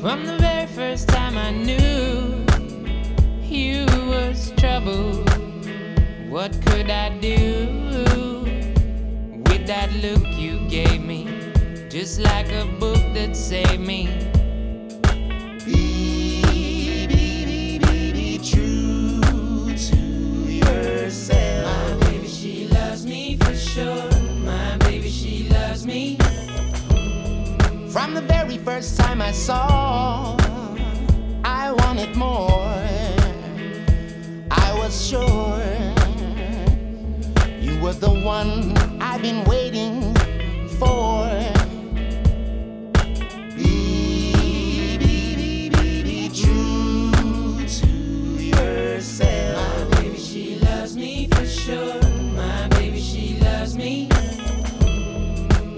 From the very first time I knew you was trouble, what could I do with that look you gave me? Just like a book that saved me. From the very first time I saw, I wanted more. I was sure you were the one I've been waiting for. Be, be, be, be, be true to yourself. My baby, she loves me for sure. My baby, she loves me.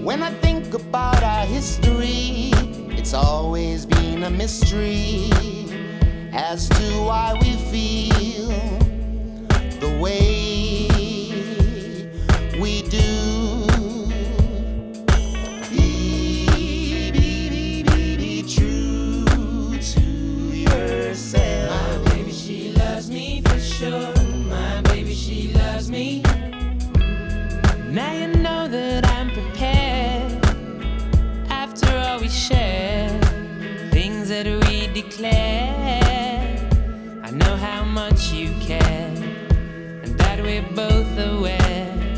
When I think about history, it's always been a mystery as to why we feel Shared, things that we declare. I know how much you care, and that we're both aware.